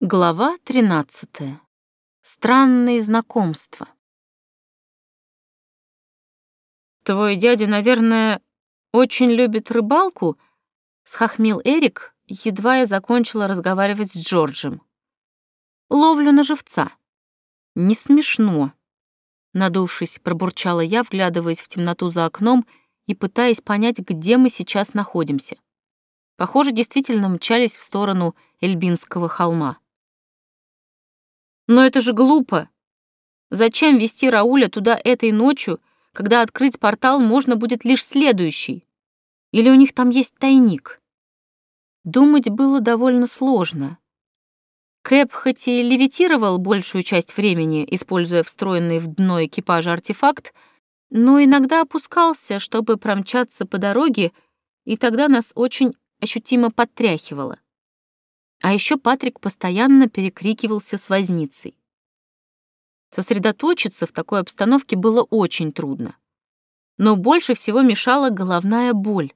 Глава 13. Странные знакомства. «Твой дядя, наверное, очень любит рыбалку?» — схохмил Эрик, едва я закончила разговаривать с Джорджем. «Ловлю на живца». «Не смешно», — надувшись, пробурчала я, вглядываясь в темноту за окном и пытаясь понять, где мы сейчас находимся. Похоже, действительно мчались в сторону Эльбинского холма. Но это же глупо. Зачем вести Рауля туда этой ночью, когда открыть портал можно будет лишь следующий? Или у них там есть тайник? Думать было довольно сложно. Кэп хоть и левитировал большую часть времени, используя встроенный в дно экипажа артефакт, но иногда опускался, чтобы промчаться по дороге, и тогда нас очень ощутимо подтряхивало. А еще Патрик постоянно перекрикивался с возницей. Сосредоточиться в такой обстановке было очень трудно. Но больше всего мешала головная боль.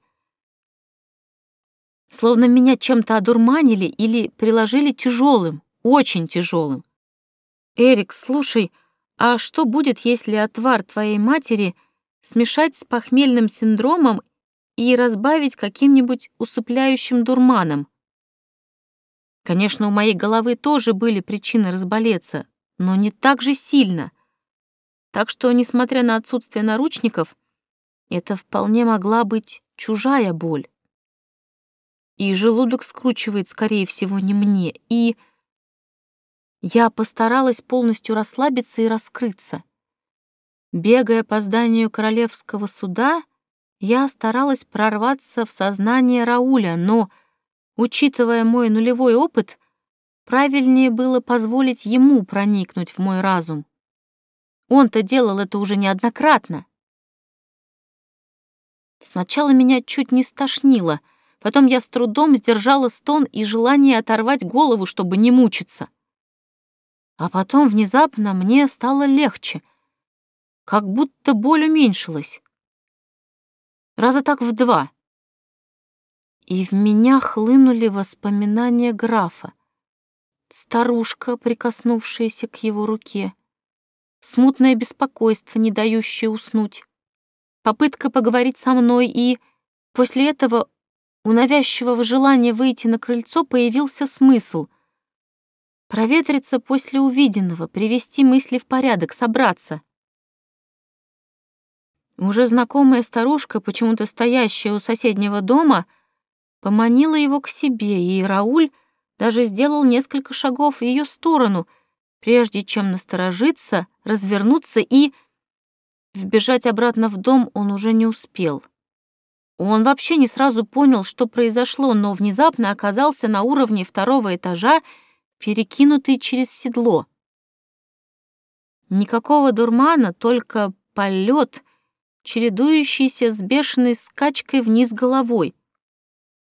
Словно меня чем-то одурманили или приложили тяжелым, очень тяжелым. «Эрик, слушай, а что будет, если отвар твоей матери смешать с похмельным синдромом и разбавить каким-нибудь усыпляющим дурманом?» Конечно, у моей головы тоже были причины разболеться, но не так же сильно. Так что, несмотря на отсутствие наручников, это вполне могла быть чужая боль. И желудок скручивает, скорее всего, не мне, и... Я постаралась полностью расслабиться и раскрыться. Бегая по зданию королевского суда, я старалась прорваться в сознание Рауля, но Учитывая мой нулевой опыт, правильнее было позволить ему проникнуть в мой разум. Он-то делал это уже неоднократно. Сначала меня чуть не стошнило, потом я с трудом сдержала стон и желание оторвать голову, чтобы не мучиться. А потом внезапно мне стало легче, как будто боль уменьшилась. Раза так в два и в меня хлынули воспоминания графа. Старушка, прикоснувшаяся к его руке, смутное беспокойство, не дающее уснуть, попытка поговорить со мной, и после этого у навязчивого желания выйти на крыльцо появился смысл — проветриться после увиденного, привести мысли в порядок, собраться. Уже знакомая старушка, почему-то стоящая у соседнего дома — поманила его к себе, и Рауль даже сделал несколько шагов в ее сторону, прежде чем насторожиться, развернуться и... Вбежать обратно в дом он уже не успел. Он вообще не сразу понял, что произошло, но внезапно оказался на уровне второго этажа, перекинутый через седло. Никакого дурмана, только полет, чередующийся с бешеной скачкой вниз головой.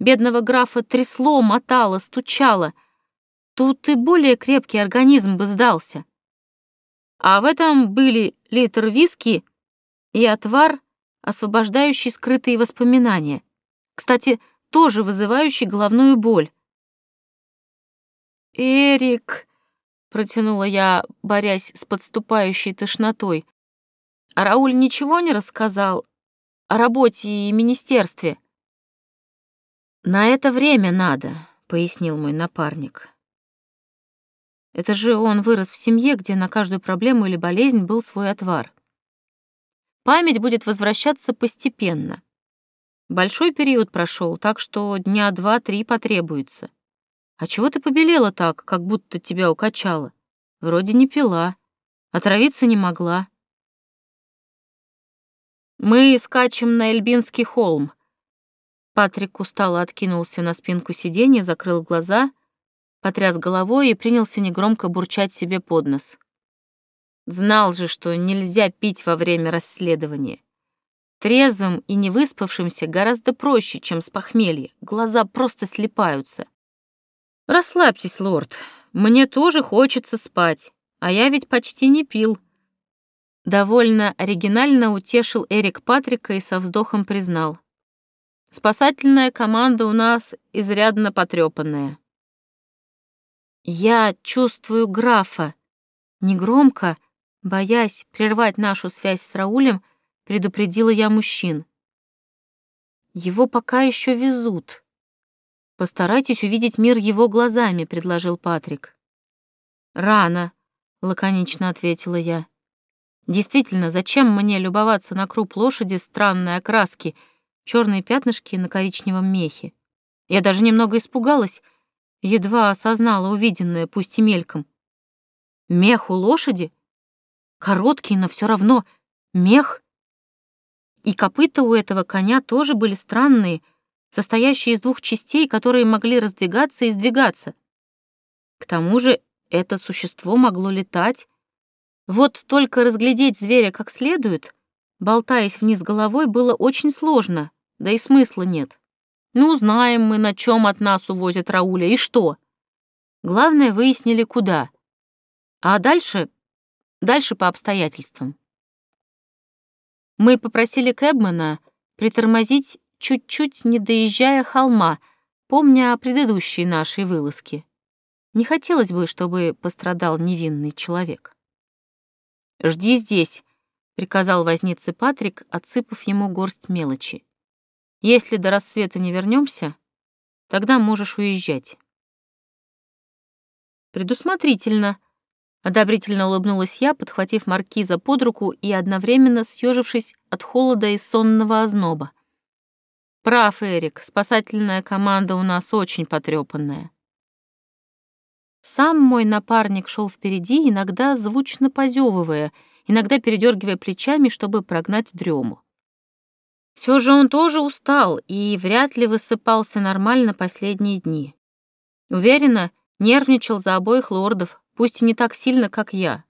Бедного графа трясло, мотало, стучало. Тут и более крепкий организм бы сдался. А в этом были литр виски и отвар, освобождающий скрытые воспоминания. Кстати, тоже вызывающий головную боль. «Эрик», — протянула я, борясь с подступающей тошнотой, «а Рауль ничего не рассказал о работе и министерстве?» «На это время надо», — пояснил мой напарник. Это же он вырос в семье, где на каждую проблему или болезнь был свой отвар. Память будет возвращаться постепенно. Большой период прошел, так что дня два-три потребуется. А чего ты побелела так, как будто тебя укачало? Вроде не пила, отравиться не могла. Мы скачем на Эльбинский холм, Патрик устало откинулся на спинку сиденья, закрыл глаза, потряс головой и принялся негромко бурчать себе под нос. Знал же, что нельзя пить во время расследования. Трезвым и невыспавшимся гораздо проще, чем с похмелья. Глаза просто слепаются. «Расслабьтесь, лорд. Мне тоже хочется спать, а я ведь почти не пил». Довольно оригинально утешил Эрик Патрика и со вздохом признал. Спасательная команда у нас изрядно потрепанная. Я чувствую графа. Негромко, боясь прервать нашу связь с Раулем, предупредила я мужчин. Его пока еще везут. Постарайтесь увидеть мир его глазами, предложил Патрик. Рано, лаконично ответила я. Действительно, зачем мне любоваться на круп лошади странной окраски, черные пятнышки на коричневом мехе? Я даже немного испугалась, едва осознала увиденное, пусть и мельком. Мех у лошади? Короткий, но все равно мех. И копыта у этого коня тоже были странные, состоящие из двух частей, которые могли раздвигаться и сдвигаться. К тому же это существо могло летать. Вот только разглядеть зверя как следует, болтаясь вниз головой, было очень сложно, да и смысла нет. Ну, знаем мы, на чем от нас увозят Рауля, и что? Главное, выяснили, куда. А дальше... Дальше по обстоятельствам. Мы попросили Кэбмана притормозить чуть-чуть, не доезжая холма, помня о предыдущей нашей вылазке. Не хотелось бы, чтобы пострадал невинный человек. «Жди здесь», — приказал вознице Патрик, отсыпав ему горсть мелочи. «Если до рассвета не вернемся, тогда можешь уезжать». «Предусмотрительно», Одобрительно улыбнулась я, подхватив маркиза под руку и одновременно съежившись от холода и сонного озноба. «Прав, Эрик, спасательная команда у нас очень потрепанная». Сам мой напарник шел впереди, иногда звучно позевывая, иногда передергивая плечами, чтобы прогнать дрему. Все же он тоже устал и вряд ли высыпался нормально последние дни. Уверенно, нервничал за обоих лордов, пусть и не так сильно, как я.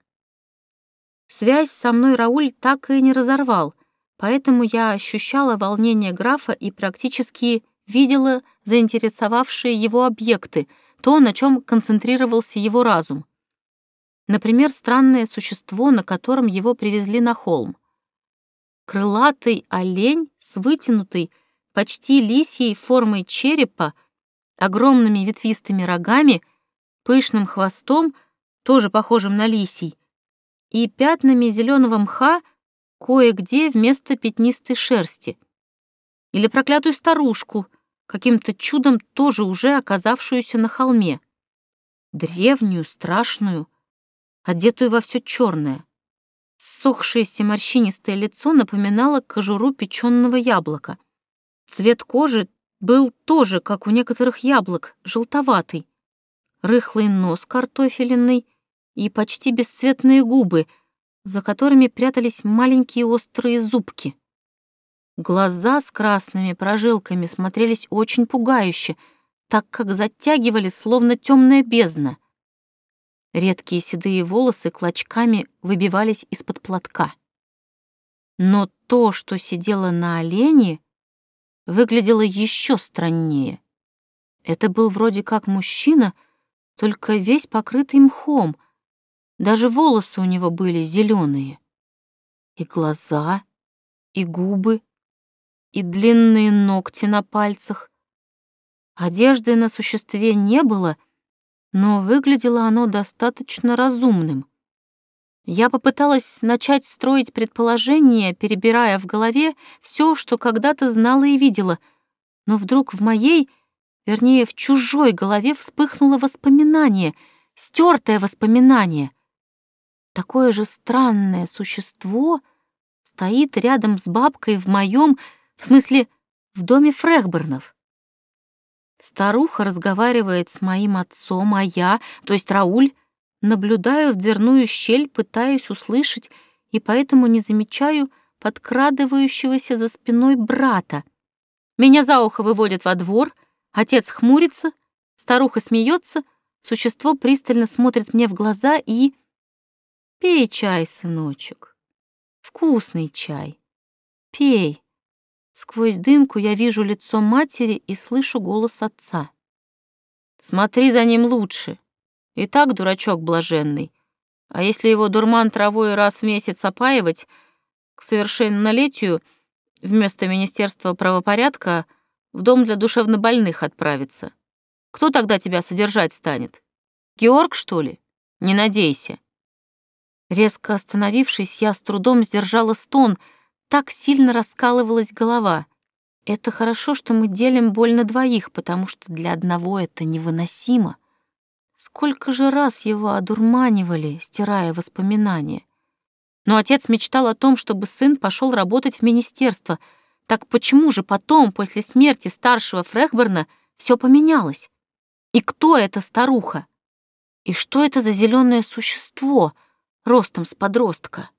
Связь со мной Рауль так и не разорвал, поэтому я ощущала волнение графа и практически видела заинтересовавшие его объекты, то, на чем концентрировался его разум. Например, странное существо, на котором его привезли на холм. Крылатый олень с вытянутой, почти лисьей формой черепа, огромными ветвистыми рогами, пышным хвостом — тоже похожим на лисий, и пятнами зеленого мха кое-где вместо пятнистой шерсти. Или проклятую старушку, каким-то чудом тоже уже оказавшуюся на холме. Древнюю, страшную, одетую во все черное. Ссохшееся морщинистое лицо напоминало кожуру печённого яблока. Цвет кожи был тоже, как у некоторых яблок, желтоватый. Рыхлый нос картофелинный, и почти бесцветные губы, за которыми прятались маленькие острые зубки. Глаза с красными прожилками смотрелись очень пугающе, так как затягивали, словно темная бездна. Редкие седые волосы клочками выбивались из-под платка. Но то, что сидело на олене, выглядело еще страннее. Это был вроде как мужчина, только весь покрытый мхом, даже волосы у него были зеленые. И глаза, и губы, и длинные ногти на пальцах. Одежды на существе не было, но выглядело оно достаточно разумным. Я попыталась начать строить предположения, перебирая в голове все, что когда-то знала и видела, но вдруг в моей, вернее, в чужой голове вспыхнуло воспоминание, стертое воспоминание — Такое же странное существо стоит рядом с бабкой в моем, в смысле, в доме Фрехбернов. Старуха разговаривает с моим отцом, а я, то есть Рауль, наблюдаю в дверную щель, пытаясь услышать, и поэтому не замечаю подкрадывающегося за спиной брата. Меня за ухо выводят во двор, отец хмурится, старуха смеется, существо пристально смотрит мне в глаза и Пей чай, сыночек. Вкусный чай. Пей. Сквозь дымку я вижу лицо матери и слышу голос отца. Смотри за ним лучше. И так дурачок блаженный. А если его дурман травой раз в месяц опаивать, к совершеннолетию вместо Министерства правопорядка в дом для душевнобольных отправиться? Кто тогда тебя содержать станет? Георг, что ли? Не надейся. Резко остановившись, я с трудом сдержала стон, так сильно раскалывалась голова. Это хорошо, что мы делим боль на двоих, потому что для одного это невыносимо. Сколько же раз его одурманивали, стирая воспоминания. Но отец мечтал о том, чтобы сын пошел работать в министерство. Так почему же потом, после смерти старшего Фрехберна, все поменялось? И кто эта старуха? И что это за зеленое существо — ростом с подростка.